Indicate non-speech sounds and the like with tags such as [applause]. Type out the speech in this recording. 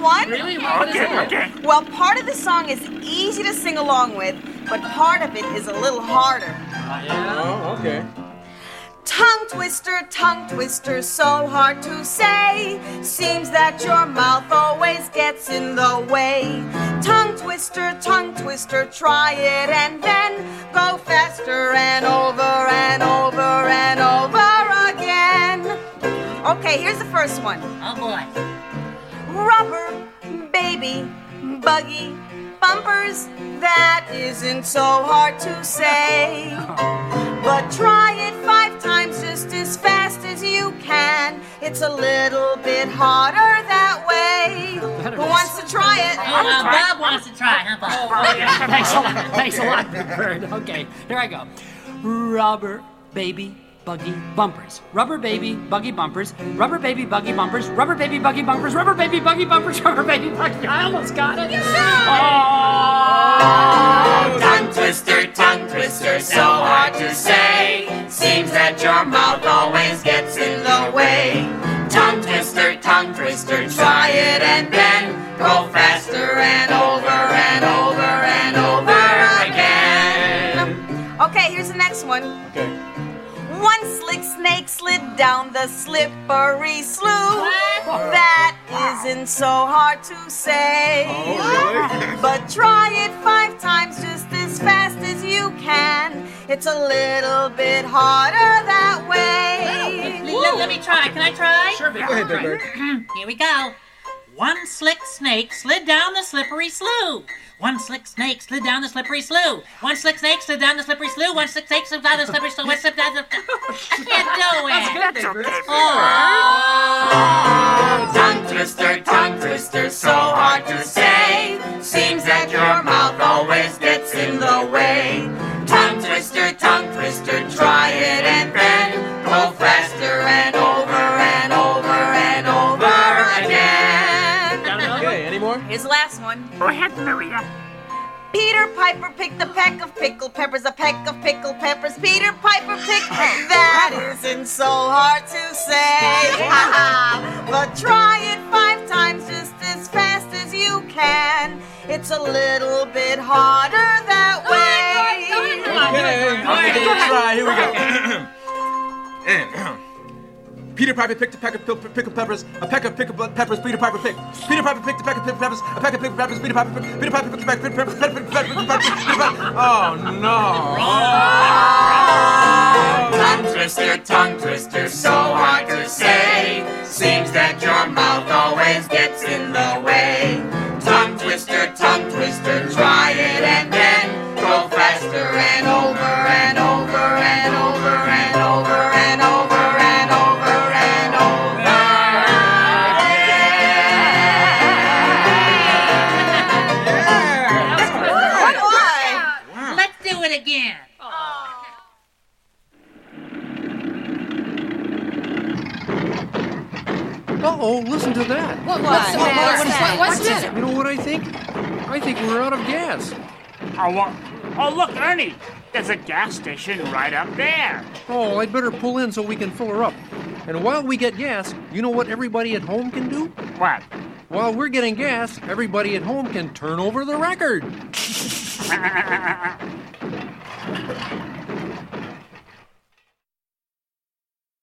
want one? Really? What is Okay, it? okay. Well, part of the song is easy to sing along with, but part of it is a little harder. Oh, okay. Tongue twister, tongue twister, so hard to say. Seems that your mouth always gets in the way. Tongue twister, tongue twister, try it and then go faster and over and over and over again. Okay, here's the first one. Oh boy. Rubber, baby, buggy, bumpers. That isn't so hard to say. [laughs] But try it five times just as fast as you can. It's a little bit harder that way. Who wants to try it? Oh, uh, Bob wants to try, huh, Bob? [laughs] Thanks a lot. Thanks a lot, Big Bird. Okay, here I go. Rubber baby buggy bumpers. Rubber baby buggy bumpers. Rubber baby buggy bumpers. Rubber baby buggy bumpers. Rubber baby buggy bumpers. [laughs] Rubber baby buggy. I almost got it. Oh. Tongue twister, tongue twister, so hard to say. Seems that your mouth always gets in the way. Tongue twister, tongue twister, try it and then go faster and over and over and over again. Okay, here's the next one. Okay. Down the slippery slough. That isn't so hard to say. Oh, [laughs] but try it five times just as fast as you can. It's a little bit harder that way. Let, let me try. Can I try? Sure, Big Go ahead, Big Bird. Bird. Here we go. One slick snake slid down the slippery slough. One slick snake slid down the slippery slough. One slick snake slid down the slippery slough. One slick snake slid down the slippery slough. One slip down the. I can't do it. That's okay. Oh. Tongue twister, tongue twister, so hard to say. Seems that your Oh, Maria. Peter Piper picked a peck of pickled peppers, a peck of pickled peppers. Peter Piper picked. [laughs] That isn't so hard to say. but try it five times just as fast as you can. It's a little bit harder that way. Okay, I'll give it a try. Here we go. [coughs] [coughs] [coughs] Peter Piper picked a peck of pickled peppers, a peck of pickled peppers. Peter Piper picked. Peter Piper picked a peck of pickled peppers, a peck of pickled peppers. Peter Piper picked. Peter Piper picked a peck of pickled peppers. Peter Piper. Oh no! Tongue twister, tongue twister, so Uh-oh, listen to that. What, what's the matter? that? What- what's that? You know what I think? I think we're out of gas. Oh, what? Oh, look, Ernie. There's a gas station right up there. Oh, I'd better pull in so we can fill her up. And while we get gas, you know what everybody at home can do? What? While we're getting gas, everybody at home can turn over the record. [laughs]